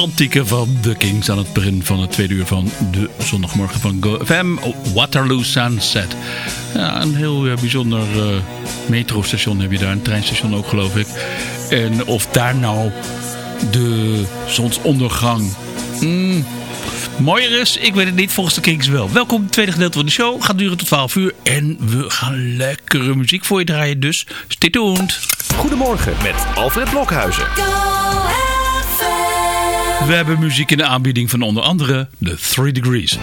antieke van de Kings aan het begin van het tweede uur van de zondagmorgen van GoFM. Waterloo Sunset. Ja, een heel eh, bijzonder eh, metrostation heb je daar. Een treinstation ook geloof ik. En of daar nou de zonsondergang mm, mooier is, ik weet het niet. Volgens de Kings wel. Welkom, het tweede gedeelte van de show. Gaat duren tot 12 uur. En we gaan lekkere muziek voor je draaien. Dus stay tuned. Goedemorgen met Alfred Blokhuizen. We hebben muziek in de aanbieding van onder andere The Three Degrees.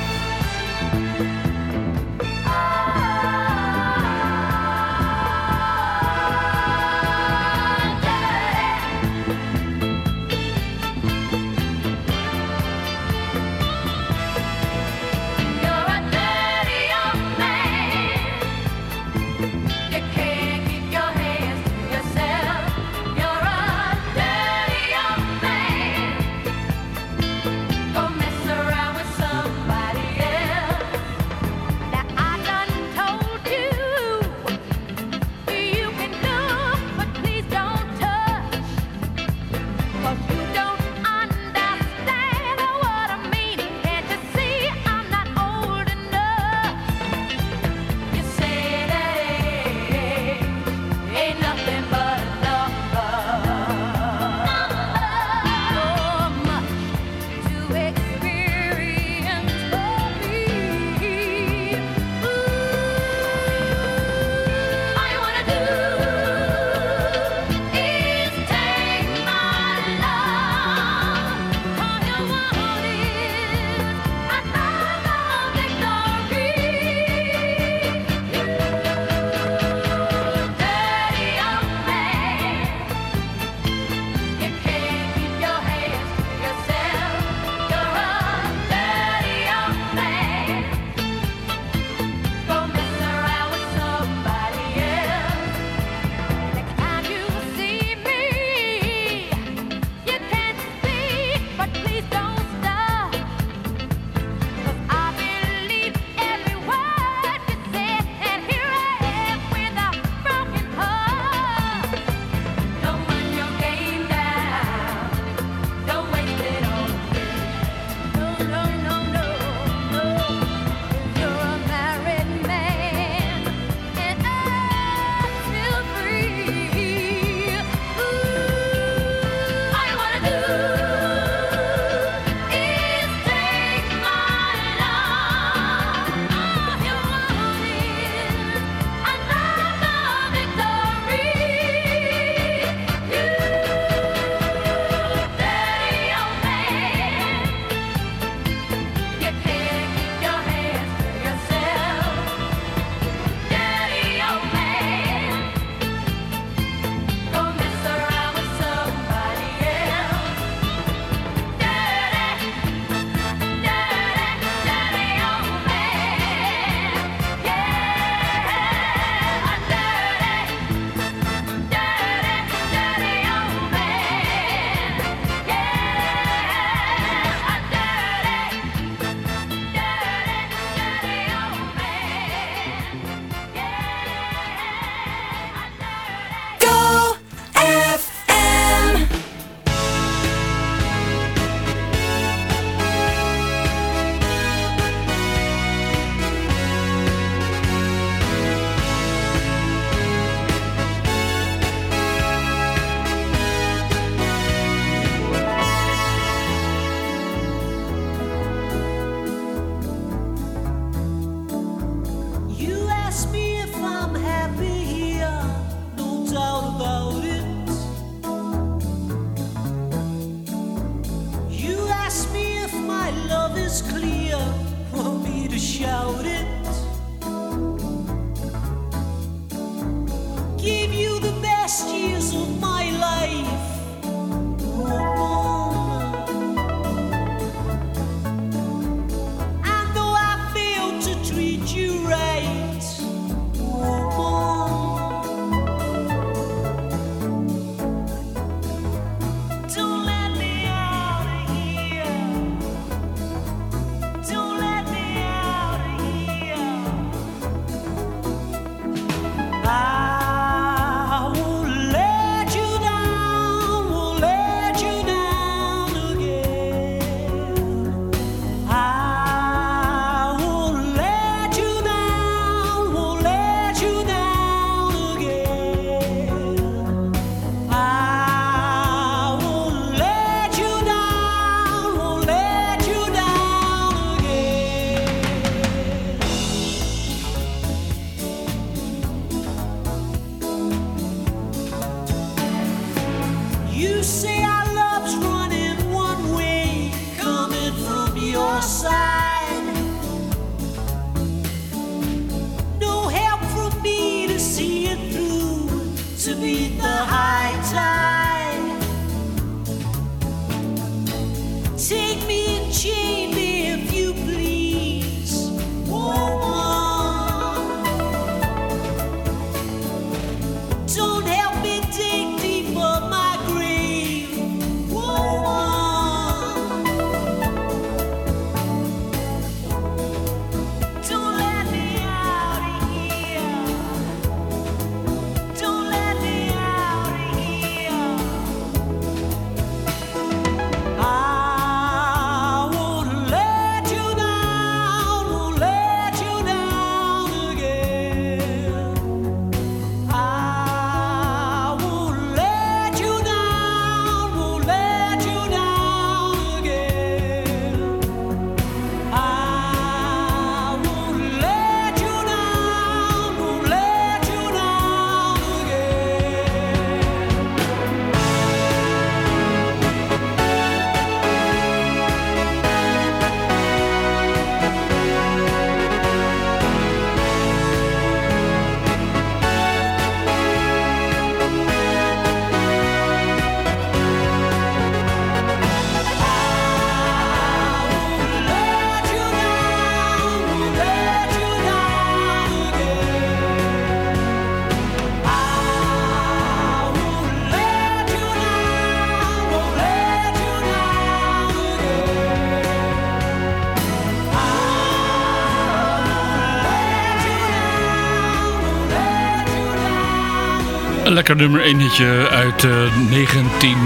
Lekker nummer 1 hitje uit eh, 19,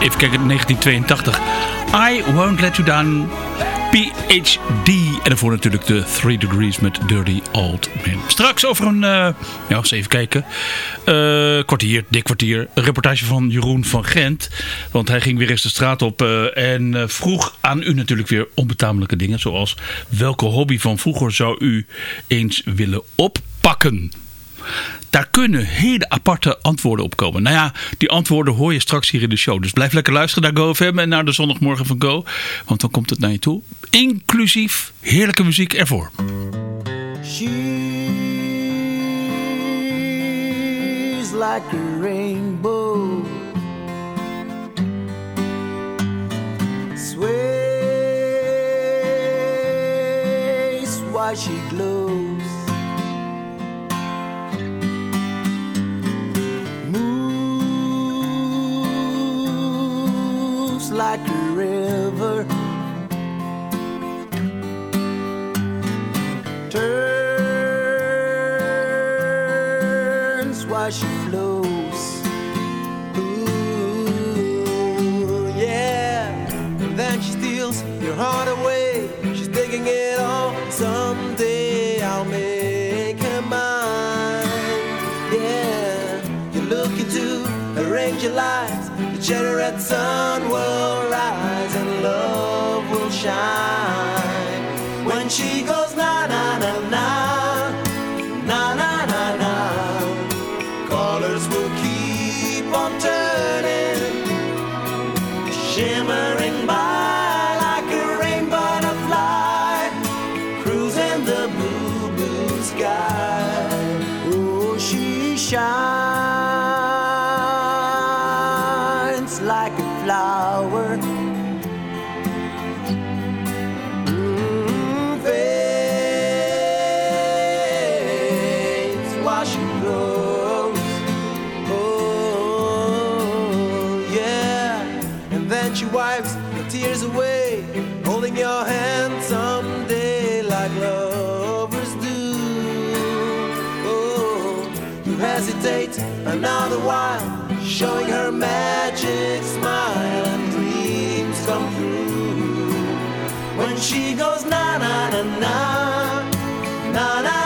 even kijken, 1982. I Won't Let You Down, PhD. En daarvoor natuurlijk de Three Degrees met Dirty Old Man. Straks over een, eh, ja, eens even kijken, eh, kwartier, dik kwartier, een reportage van Jeroen van Gent. Want hij ging weer eens de straat op eh, en eh, vroeg aan u natuurlijk weer onbetamelijke dingen. Zoals welke hobby van vroeger zou u eens willen oppakken? Daar kunnen hele aparte antwoorden op komen. Nou ja, die antwoorden hoor je straks hier in de show. Dus blijf lekker luisteren naar GoFM en naar de zondagmorgen van Go. Want dan komt het naar je toe. Inclusief heerlijke muziek ervoor. She's like a rainbow. She. Eyes. The generate sun will rise and love will shine. the while showing her magic smile and dreams come true. When she goes na na na na na na.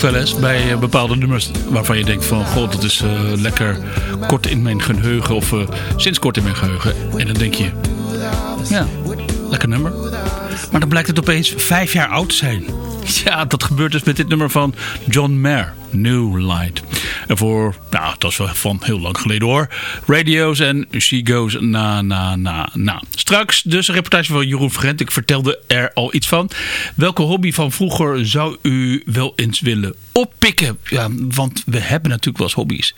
wel eens bij eh, bepaalde nummers waarvan je denkt van... ...goh, dat is eh, lekker kort in mijn geheugen of eh, sinds kort in mijn geheugen. En dan denk je, ja, lekker nummer. Maar dan blijkt het opeens vijf jaar oud te zijn. Ja, dat gebeurt dus met dit nummer van John Mayer, New Light. En voor, nou, dat is wel van heel lang geleden hoor. Radio's en She Goes Na Na Na Na. Straks dus een reportage van Jeroen Vergent. Ik vertelde al iets van. Welke hobby van vroeger zou u wel eens willen oppikken? Ja, want we hebben natuurlijk wel eens hobby's.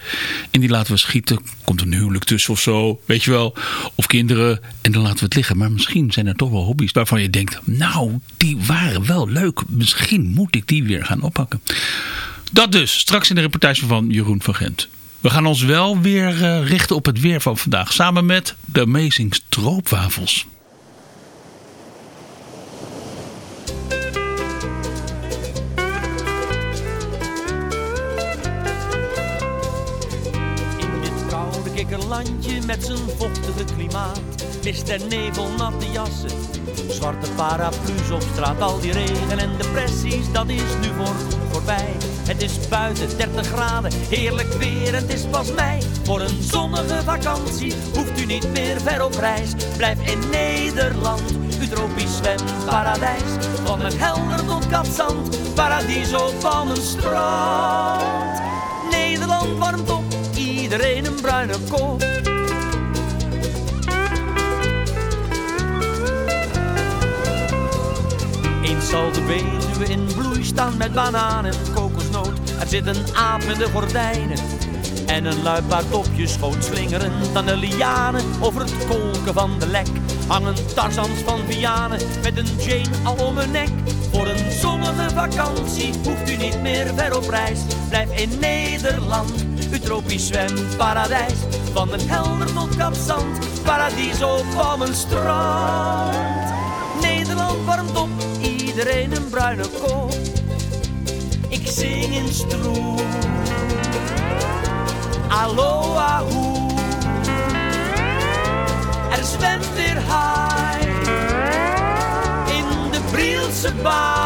En die laten we schieten. Komt een huwelijk tussen of zo, weet je wel. Of kinderen. En dan laten we het liggen. Maar misschien zijn er toch wel hobby's waarvan je denkt... nou, die waren wel leuk. Misschien moet ik die weer gaan oppakken. Dat dus, straks in de reportage van Jeroen van Gent. We gaan ons wel weer eh, richten op het weer van vandaag. Samen met de Amazing Stroopwafels. Kikkerlandje met zijn vochtige klimaat. Mist en nevel, natte jassen, zwarte paraplu's op straat. Al die regen en depressies, dat is nu voor voorbij. Het is buiten 30 graden, heerlijk weer, het is pas mei. Voor een zonnige vakantie hoeft u niet meer ver op reis. Blijf in Nederland, uw tropisch zwemparadijs. Van het helder tot Katzand, paradiso van een strand. Nederland warmt op, iedereen een bruine kop. Eens zal de Betuwe in bloei staan met banaan en kokosnoot. Er zit een aap met de gordijnen en een luipaard op je schoot. Slingerend aan de lianen over het kolken van de lek. Hangen tarzans van Vianen met een Jane al om hun nek. Voor een zonnige vakantie hoeft u niet meer ver op reis. Blijf in Nederland, uw tropisch zwemparadijs. Van een helder tot Kaapzand, paradiso van een strand. Nederland warmt op, iedereen een bruine kop. Ik zing in stroom. Aloha hoe. Er zwemt weer haai in de Brielse baai.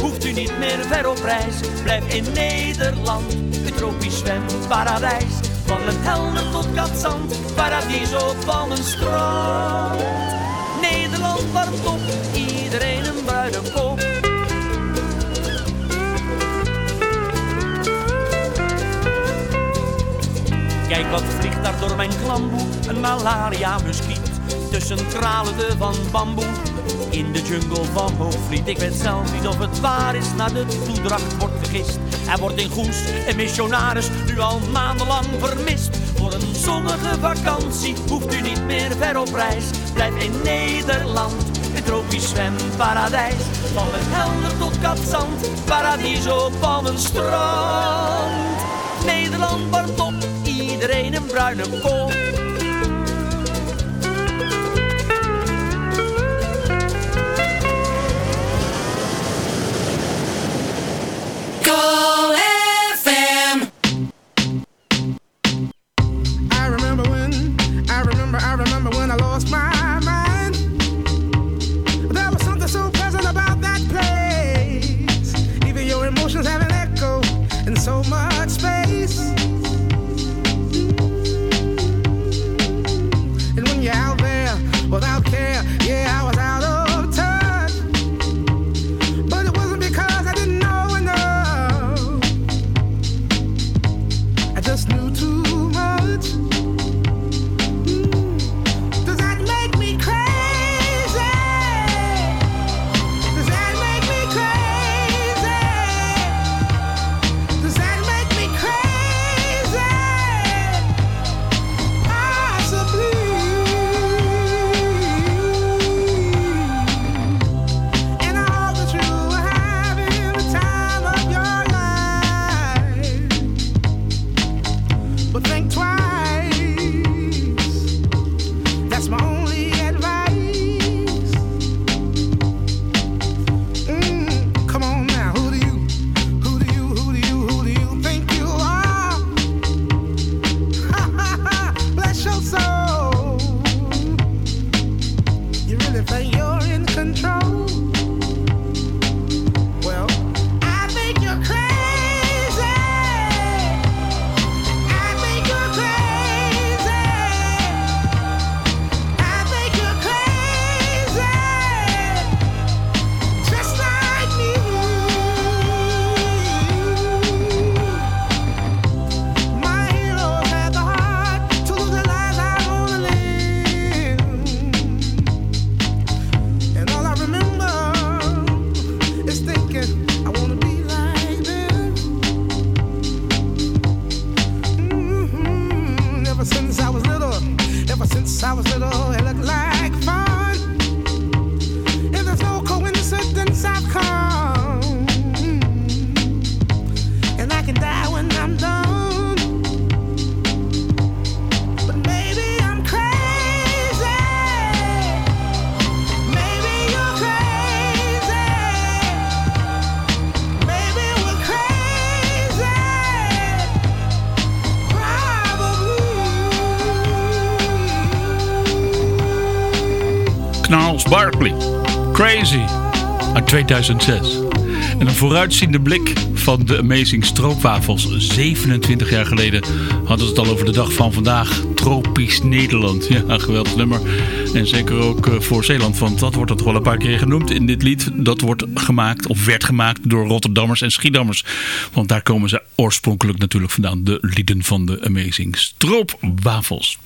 Hoeft u niet meer ver op reis. Blijf in Nederland, uw tropisch zwemparadijs. Van het helder tot Katzand, paradiso van een strand. Nederland warmt op, iedereen een bruine kop. Kijk wat vliegt daar door mijn klamboe, een malaria-muskiet. Tussen kralende van bamboe, in de jungle van Hoogvliet. Ik weet zelf niet of het waar is, naar de toedracht wordt gegist. Er wordt in Goes een missionaris nu al maandenlang vermist. Voor een zonnige vakantie hoeft u niet meer ver op reis. Blijf in Nederland, het tropisch zwemparadijs. Van het helder tot Katzand, paradiso van een strand. Nederland warmt op, iedereen een bruine kop. Go it looks like? Barkley. Crazy. Uit 2006. En een vooruitziende blik van de Amazing Stroopwafels. 27 jaar geleden hadden ze het al over de dag van vandaag. Tropisch Nederland. Ja, geweldig nummer. En zeker ook eh, voor Zeeland. Want dat wordt toch wel een paar keer genoemd in dit lied. Dat wordt gemaakt of werd gemaakt door Rotterdammers en Schiedammers. Want daar komen ze oorspronkelijk natuurlijk vandaan. De lieden van de Amazing Stroopwafels.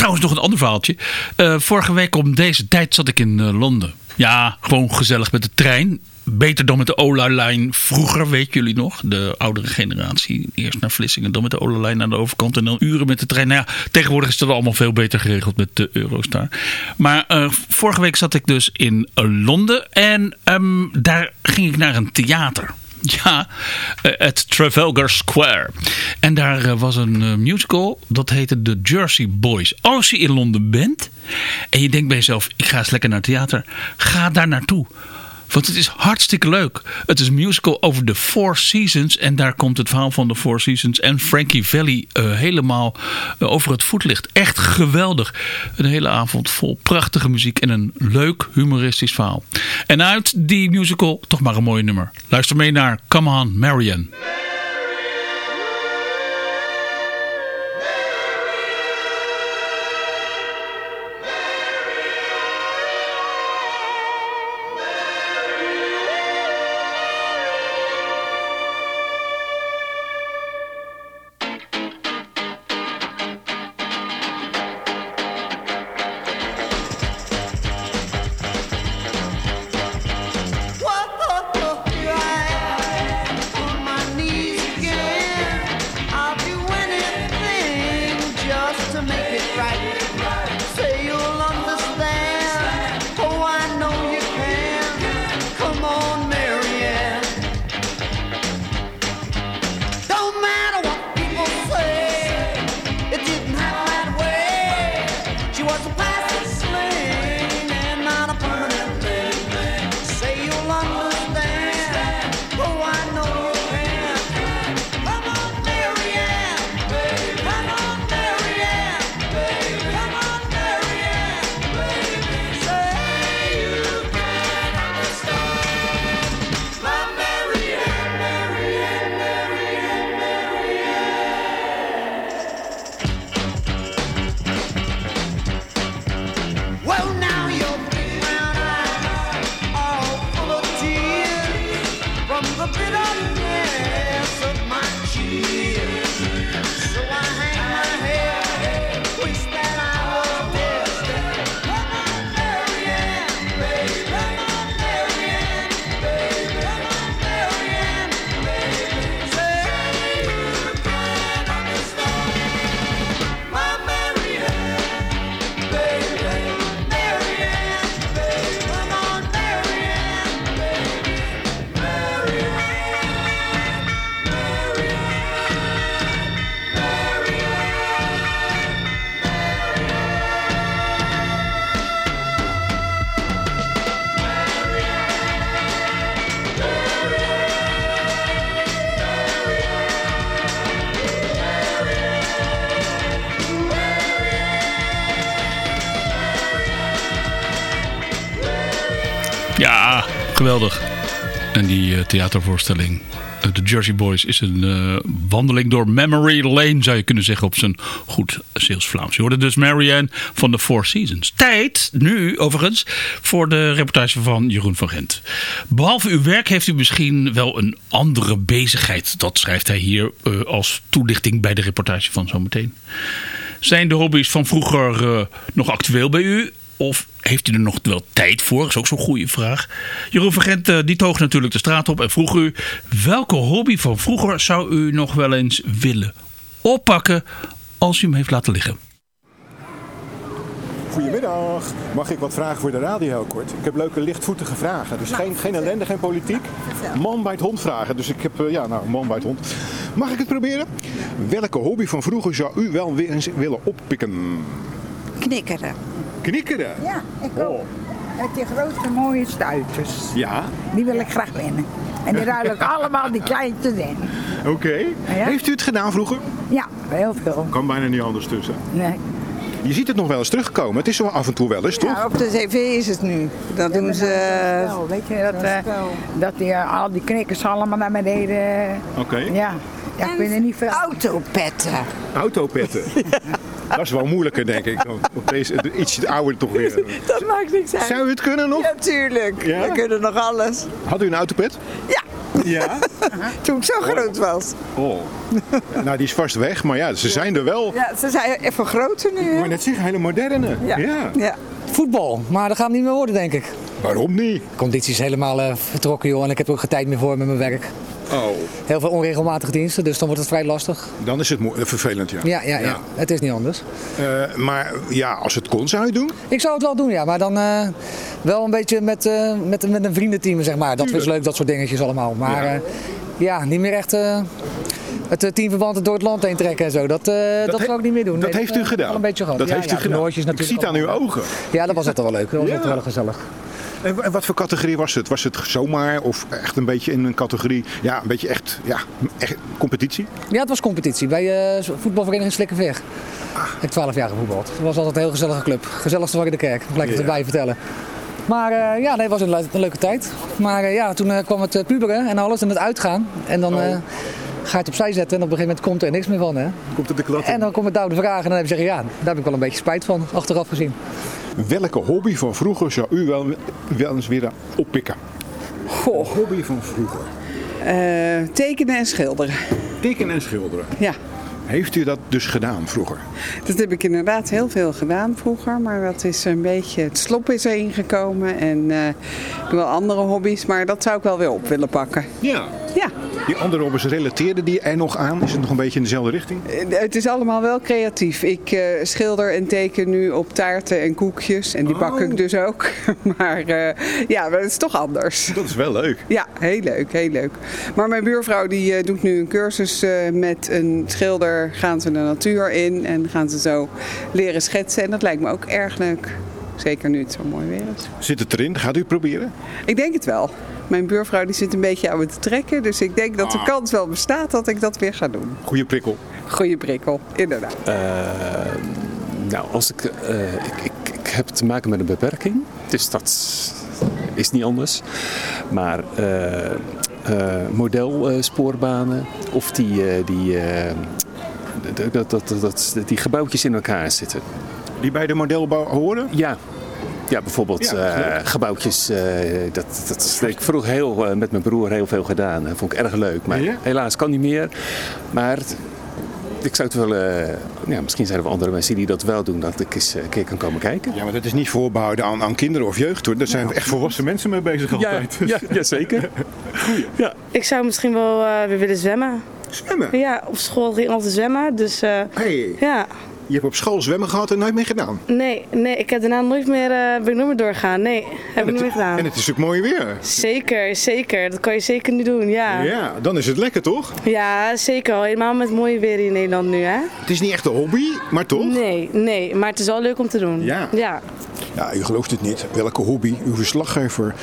Trouwens, nog een ander verhaaltje. Eh, vorige week om deze tijd zat ik in eh, Londen. Ja, gewoon gezellig met de trein. Beter dan met de Ola-lijn vroeger, weet jullie nog? De oudere generatie. Eerst naar Vlissingen, dan met de Ola-lijn aan de overkant. En dan uren met de trein. Nou ja, tegenwoordig is het allemaal veel beter geregeld met de Eurostar. Maar eh, vorige week zat ik dus in Londen. En ehm, daar ging ik naar een theater. Ja, eh, het Trafalgar Square. En daar eh, was een eh, musical, dat heette The Jersey Boys. Als je in Londen bent en je denkt bij jezelf, ik ga eens lekker naar theater. Ga daar naartoe. Want het is hartstikke leuk. Het is een musical over de Four Seasons. En daar komt het verhaal van de Four Seasons en Frankie Valley uh, helemaal uh, over het voetlicht. Echt geweldig. Een hele avond vol prachtige muziek en een leuk humoristisch verhaal. En uit die musical toch maar een mooi nummer. Luister mee naar Come On Marianne. En die uh, theatervoorstelling, uh, The Jersey Boys, is een uh, wandeling door Memory Lane, zou je kunnen zeggen, op zijn goed Zeels Vlaams. Je hoorde dus Marianne van de Four Seasons. Tijd, nu overigens, voor de reportage van Jeroen van Gent. Behalve uw werk heeft u misschien wel een andere bezigheid. Dat schrijft hij hier als toelichting bij de reportage van zometeen. Zijn de hobby's van vroeger nog actueel bij u? Of heeft u er nog wel tijd voor? Dat is ook zo'n goede vraag. Jeroen Vergent uh, die toog natuurlijk de straat op en vroeg u... welke hobby van vroeger zou u nog wel eens willen oppakken... als u hem heeft laten liggen? Goedemiddag. Mag ik wat vragen voor de radio heel kort? Ik heb leuke lichtvoetige vragen. Dus nou, geen, geen ellende, geen politiek. Man bij het hond vragen. Dus ik heb, uh, ja, nou, man bij het hond. Mag ik het proberen? Welke hobby van vroeger zou u wel weer eens willen oppikken? Knikkeren. Knikkeren? Ja, ik ook. Oh. Met die grote mooie stuiters. Ja? Die wil ik graag winnen. En die ruil ik allemaal die kleintjes in. Oké. Okay. Ja? Heeft u het gedaan vroeger? Ja, heel veel. Kan bijna niet anders tussen. Nee. Je ziet het nog wel eens terugkomen. Het is zo af en toe wel eens, toch? Ja, op de tv is het nu. Dat doen ze... Wel, weet je, dat, eh, dat die, eh, al die knikkers allemaal naar beneden. Oké. Ja, ja ik vind het niet veel. Autopetten. Autopetten. Dat is wel moeilijker, denk ik. Op deze iets ouder toch weer. Dat maakt niks uit. Zou u het kunnen nog? Ja, tuurlijk. Ja? We kunnen nog alles. Had u een autopet? Ja, Ja. toen ik zo groot was. Oh. Nou, die is vast weg, maar ja, ze zijn er wel. Ja, ze zijn even groter nu. Wou net zeggen, hele moderne. Ja. ja. Voetbal, maar dat gaat niet meer worden, denk ik. Waarom niet? Conditie is helemaal eh, vertrokken, joh. En ik heb er ook geen tijd meer voor met mijn werk. Oh, Heel veel onregelmatige diensten, dus dan wordt het vrij lastig. dan is het mo- vervelend, ja. Ja, ja, ja. Het is niet anders. Eh, maar ja, als het kon, zou je het doen? Ik zou het wel doen, ja. Maar dan eh, wel een beetje met, eh, met, met een vriendenteam, zeg maar. Dat is leuk, dat soort dingetjes allemaal. Maar Ja. ja, niet meer echt eh, het eh, teamverband door het land heen trekken en zo. Dat, eh, dat, zou ik niet meer doen. Dat heeft eh, u gedaan? Wel een beetje gehad. Dat ja, heeft ja, u gedaan. Ik zie het aan uw ogen. Ja, dat was het wel leuk. Dat was Ja. wel gezellig. En wa- wat voor categorie was het? Was het zomaar of echt een beetje in een categorie, ja, een beetje echt, ja, echt competitie? Ja, het was competitie bij eh, voetbalvereniging Slikkenveer. Ik heb 12 jaar gevoetbald. Het was altijd een heel gezellige club. Gezelligste van in de kerk, gelijk Ja. het erbij vertellen. Maar eh, ja, nee, het was een, le- een leuke tijd. Maar eh, ja, toen kwam het puberen en alles en het uitgaan. En dan eh, ga je het opzij zetten en op een gegeven moment komt er niks meer van. Hè? Komt het de klad in? En dan komen de vragen en dan heb je zeggen, ja, daar heb ik wel een beetje spijt van, achteraf gezien. Welke hobby van vroeger zou u wel, wel eens weer oppikken? Goh, Hobby van vroeger. eh, tekenen en schilderen. Tekenen en schilderen. Ja, Heeft u dat dus gedaan vroeger? dat heb ik inderdaad heel veel gedaan vroeger. Maar dat is een beetje, het slop is erin gekomen. En eh, ik doe wel andere hobby's, maar dat zou ik wel weer op willen pakken. Ja. Ja, Die andere hobby's relateerden die er nog aan? Is het nog een beetje in dezelfde richting? eh, het is allemaal wel creatief. Ik eh, schilder en teken nu op taarten en koekjes. En die bak ik dus ook. maar eh, ja, maar het is toch anders. Dat is wel leuk. Ja, heel leuk, heel leuk. Maar mijn buurvrouw die doet nu een cursus met een schilder. Gaan ze de natuur in en gaan ze zo leren schetsen. En dat lijkt me ook erg leuk. Zeker nu het zo mooi weer is. Zit het erin? Gaat u het proberen? Ik denk het wel. Mijn buurvrouw die zit een beetje aan me te trekken. Dus ik denk dat de kans wel bestaat dat ik dat weer ga doen. Goeie prikkel. Goeie prikkel, inderdaad. nou, als ik, eh, ik, ik, ik heb te maken met een beperking, dus dat is niet anders. Maar eh eh, modelsporbanen of die, eh, die, eh, dat, dat, dat, dat, die gebouwtjes in elkaar zitten. Die bij de modelbouw horen? Ja. Ja, bijvoorbeeld Ja, eh, gebouwtjes. eh, dat, dat ik vroeger heel, eh, met mijn broer heel veel gedaan. Dat vond ik erg leuk. Maar Ja? helaas kan niet meer. Maar ik zou het wel... eh, ja, misschien zijn er wel andere mensen die dat wel doen. Dat ik eens een keer kan komen kijken. Ja, maar dat is niet voorbehouden aan, aan kinderen of jeugd hoor. Daar zijn echt volwassen mensen mee bezig altijd. ja, ja, zeker. Ja. Ik zou misschien wel eh, weer willen zwemmen. Zwemmen? Ja, op school ging ik altijd zwemmen. Dus eh, Hey, ja, je hebt op school zwemmen gehad en nooit meer gedaan. nee, nee, ik heb daarna nooit meer, eh ben ik nooit meer doorgaan. Nee, heb ik niet meer gedaan. En het is ook mooi weer. Zeker, zeker. Dat kan je zeker nu doen, ja. Ja, dan is het lekker toch? Ja, zeker al. Helemaal met mooie weer in Nederland nu, hè? Het is niet echt een hobby, maar toch? Nee, nee, maar het is wel leuk om te doen. Ja. Ja. Ja, u gelooft het niet. Welke hobby uw verslaggever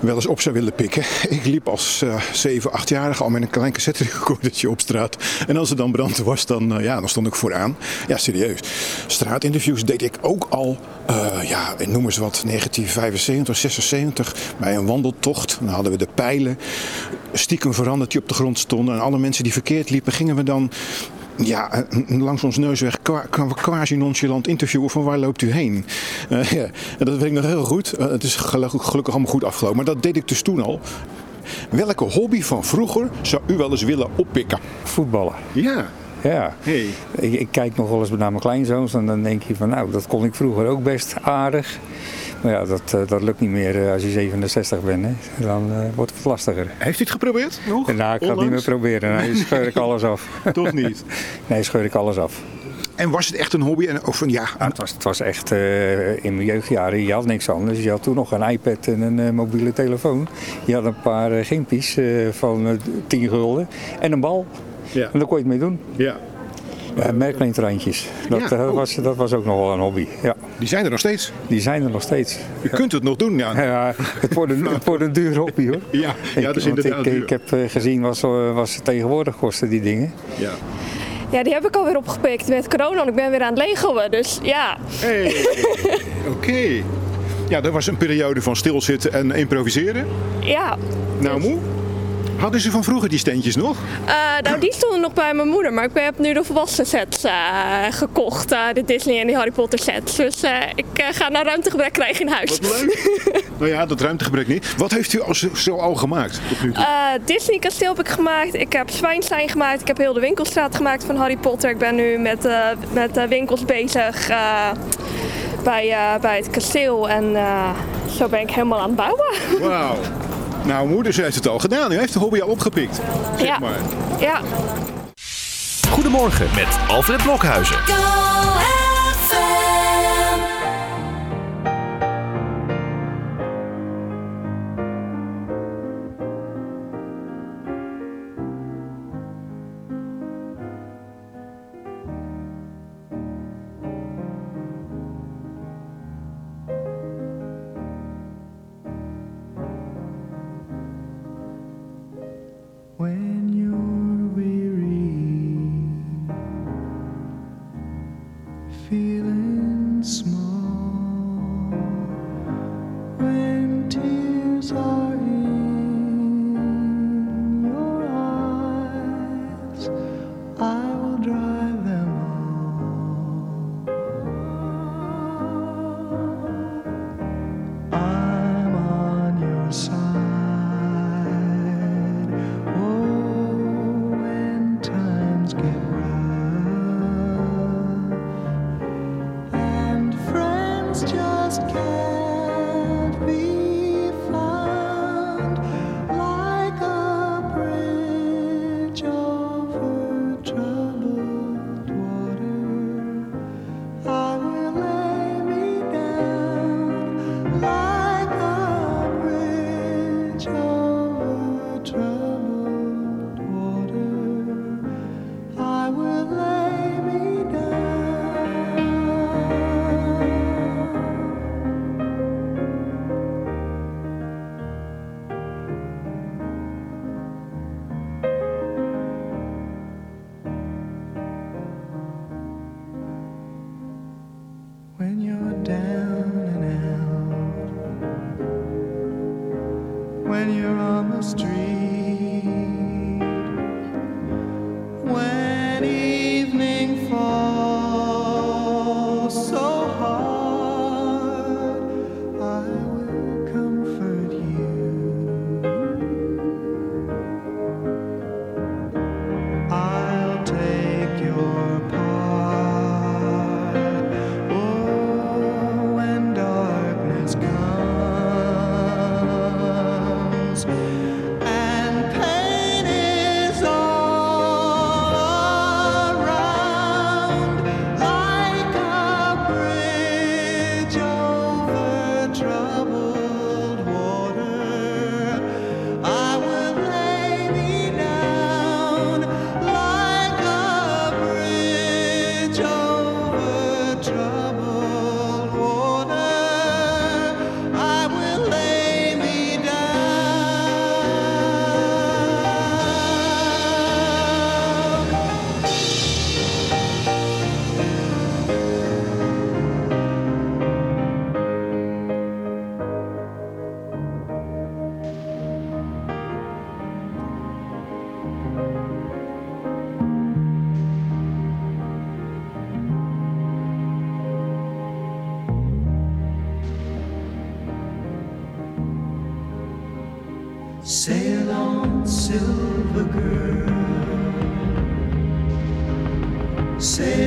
wel eens op zou willen pikken. Ik liep als eh 7, 8-jarige al met een klein cassette op straat. En als er dan brand was, dan, eh, ja, dan stond ik vooraan. Ja, serieus. Straatinterviews deed ik ook al, eh, ja, noem eens wat, 1975, 76. Bij een wandeltocht. Dan hadden we de pijlen. Stiekem veranderd die op de grond stonden. En alle mensen die verkeerd liepen, gingen we dan ja, eh, langs ons neus weg kwa- kwa- quasi nonchalant interviewen van waar loopt u heen. Eh, ja, dat weet ik nog heel goed. Het is gelukkig, gelukkig allemaal goed afgelopen, maar dat deed ik dus toen al. Welke hobby van vroeger zou u wel eens willen oppikken? Voetballen. Ja. Ja. Hey. Ik, ik kijk nog wel eens naar mijn kleinzoons en dan denk je van nou, dat kon ik vroeger ook best aardig. Maar ja, dat, eh, dat lukt niet meer eh, als je 67 bent. Hè. Dan eh, wordt het lastiger. Heeft u het geprobeerd nog? Nou, ik ga het niet meer proberen. Nee, scheur ik alles af. Toch niet? Nee, scheur ik alles af. En was het echt een hobby? En, of ja, het, was, het was echt in mijn jeugdjaren, je had niks anders. Je had toen nog een iPad en een mobiele telefoon. Je had een paar uh, gimpies van eh, 10 gulden en een bal. Ja. En daar kon je het mee doen. Ja. Uh, Merkleentreintjes. Dat, Ja, eh, oh. was, dat was ook nog wel een hobby. Ja. Die zijn er nog steeds? Die zijn er nog steeds. U kunt het nog doen, ja. ja het, wordt een, het wordt een duur hobby hoor. Ja, ja dat is want inderdaad ik, duur. ik heb eh, gezien wat, ze- wat ze tegenwoordig kosten, die dingen. Ja. Ja, die heb ik alweer opgepikt met corona en ik ben weer aan het legoen. Dus ja. Hey, oké. Ja, dat was een periode van stilzitten en improviseren. Ja. Nou, moe. Hadden ze van vroeger die steentjes nog? Eh, nou, die stonden nog bij mijn moeder, maar ik heb nu de volwassen sets eh, gekocht. eh, de Disney en die Harry Potter sets. Dus ik ga nou ruimtegebrek krijgen in huis. Wat leuk. nou ja, dat ruimtegebrek niet. Wat heeft u als, zo al gemaakt tot nu toe? Disney kasteel heb ik gemaakt. Ik heb Zwijnstein gemaakt. Ik heb heel de winkelstraat gemaakt van Harry Potter. Ik ben nu met, met winkels bezig bij, bij het kasteel. En zo ben ik helemaal aan het bouwen. Wauw. Nou, moeder, ze heeft het al gedaan. U heeft de hobby al opgepikt. Zeg Ja. maar. Ja. Goedemorgen met Alfred Blokhuizen. Sail on, silver girl. Sail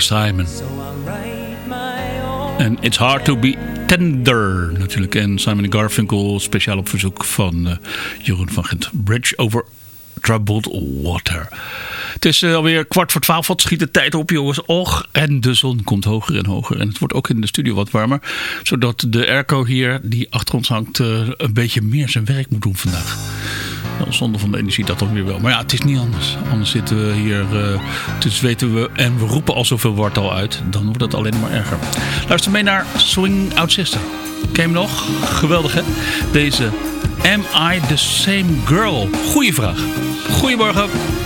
Simon. En It's Hard to Be Tender natuurlijk. En Simon Garfunkel speciaal op verzoek van eh, Jeroen van Gent. Bridge over Troubled Water. Het is eh, alweer kwart voor twaalf. Wat schiet de tijd op jongens. Och, en de zon komt hoger en hoger. En het wordt ook in de studio wat warmer. Zodat de airco hier die achter ons hangt eh, een beetje meer zijn werk moet doen vandaag. Nou, Zonder van de energie dat dan weer wel. Maar ja, het is niet anders. Anders zitten we hier, eh, dus weten we, en we roepen al zoveel woord al uit. Dan wordt het alleen maar erger. Luister mee naar Swing Out Sister. Ken hem nog? Geweldig hè? Deze Am I the Same Girl? Goeie vraag. Goedemorgen.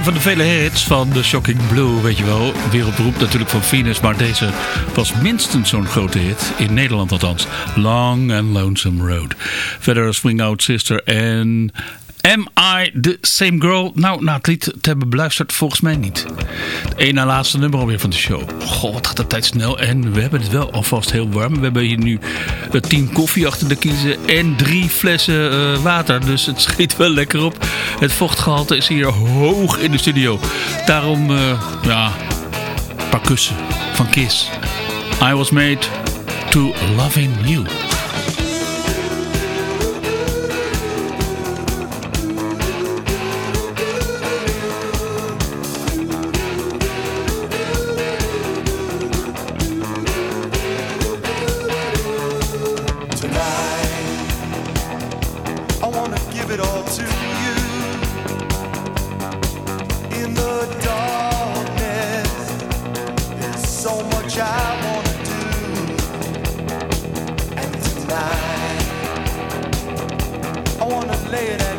Een van de vele hits van The Shocking Blue, weet je wel. Wereldberoep natuurlijk van Venus, maar deze was minstens zo'n grote hit. In Nederland althans. Long and Lonesome Road. Verder Swing Out Sister en Am I the Same Girl? Nou, na het lied te hebben beluisterd, volgens mij niet. Het één na laatste nummer alweer van de show. Goh, wat gaat de tijd snel. En we hebben het wel alvast heel warm. We hebben hier nu eh, tien koffie achter de kiezen en drie flessen eh, water. Dus het schiet wel lekker op. Het vochtgehalte is hier hoog in de studio. Daarom, eh, ja, een paar kussen van Kiss. I was made to loving you. I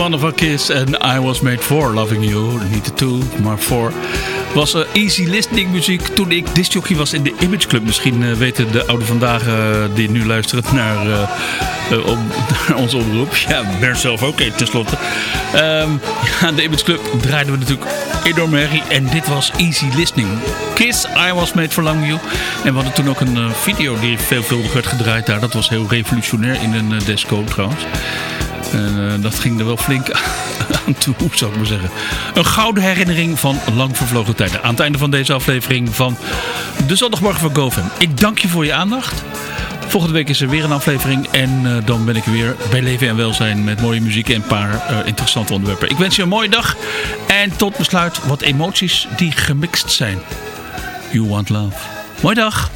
mannen van Kiss en I Was Made For Loving You. Niet de two, maar for. Was eh, easy listening muziek toen ik discjockey was in de Image Club. Misschien eh, weten de oude vandaag eh, die nu luisteren naar, om, naar onze omroep. Ja, ben zelf ook een tenslotte. Ja, de Image Club draaiden we natuurlijk enorm herrie. En dit was easy listening. Kiss, I Was Made For Loving You. En we hadden toen ook een video die veelvuldig werd gedraaid daar. Dat was heel revolutionair in een uh, disco trouwens. En eh, dat ging er wel flink aan toe, zou ik maar zeggen. Een gouden herinnering van lang vervlogen tijden. Aan het einde van deze aflevering van de zondagmorgen van GoFam. Ik dank je voor je aandacht. Volgende week is er weer een aflevering. En eh, dan ben ik weer bij Leven en Welzijn met mooie muziek en een paar eh, interessante onderwerpen. Ik wens je een mooie dag. En tot besluit wat emoties die gemixt zijn. You want love. Mooie dag.